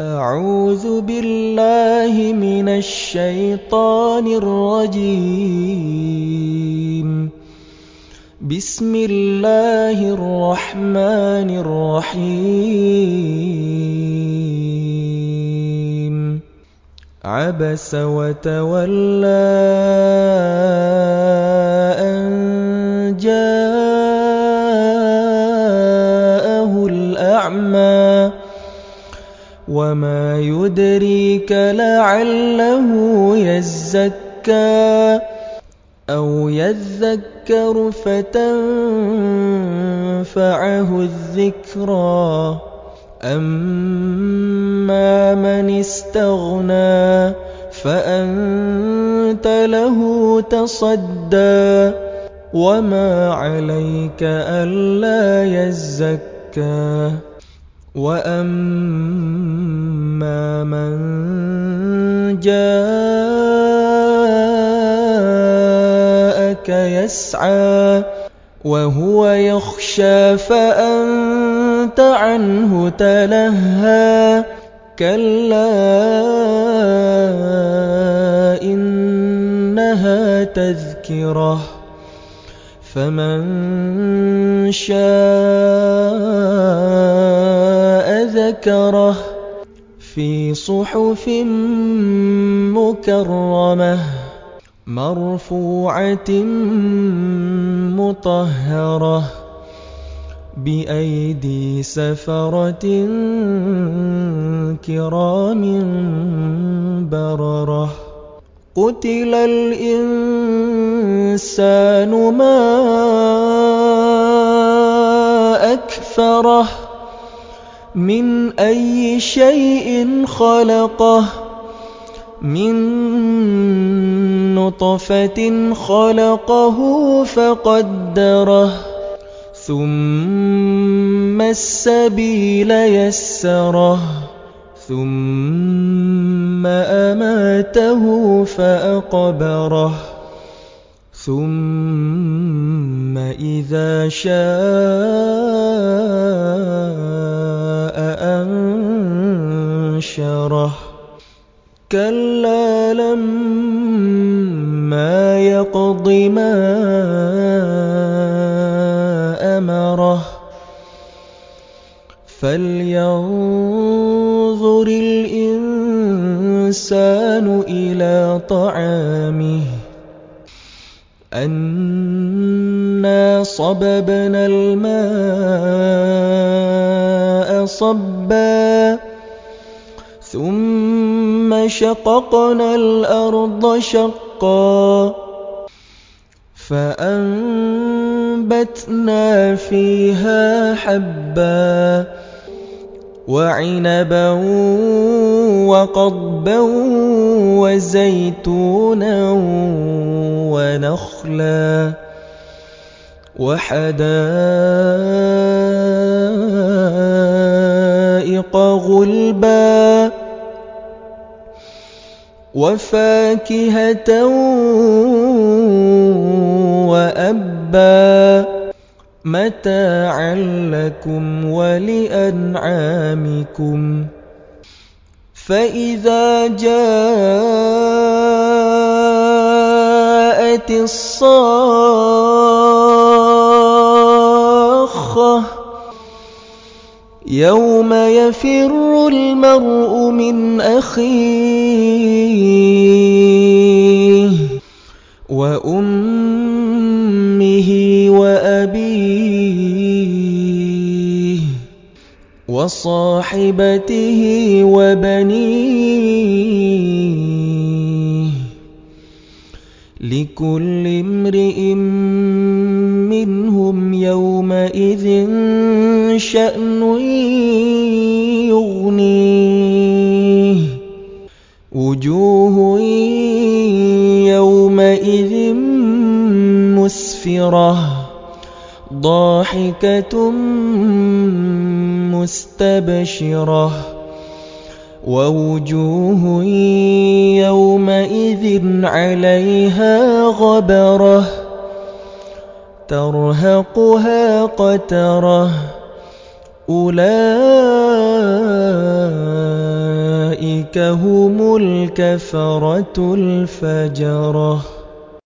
أعوذ بالله من الشيطان الرجيم. بسم الله الرحمن الرحيم. عبس وتولى أن جاءه الأعمى. وما يدريك لعله يزكى أو يذكر فتنفعه الذكرى أما من استغنى فأنت له تصدى وما عليك ألا يزكى وأما من جاءك يسعى وهو يخشى فأنت عنه تلهى كلا إنها تذكرة فمن شاء ذكره في صحف مكرمة مرفوعة مطهرة بأيدي سفرة كرام بررة قتل الإنسان ما أكفره من أي شيء خلقه؟ من نطفة خلقه فقدره. ثم السبيل يسره. ثم أماته فأقبره. ثم إذا شاء أنشره كلا لما يقض ما أمره. فلينظر الإنسان إلى طعامه. أنا صببنا الماء صبا ثم شققنا الأرض شقا فأنبتنا فيها حبا وعنبا وقضبا وزيتونا ونخلا وحدائق غلبا وفاكهة وأبا. متاعا لكم ولأنعامكم. فإذا جاءت الصاخة يوم يفر المرء من أخيه وأمه وأبيه وصاحبته وبنيه لكل امرئ يومئذ شأن يغنيه. وجوه يومئذ مسفرة ضاحكة مستبشرة. ووجوه يومئذ عليها غبرة ترهقها قترة. أُولَئِكَ هُمُ الْكَفَرَةُ الْفَجَرَةُ.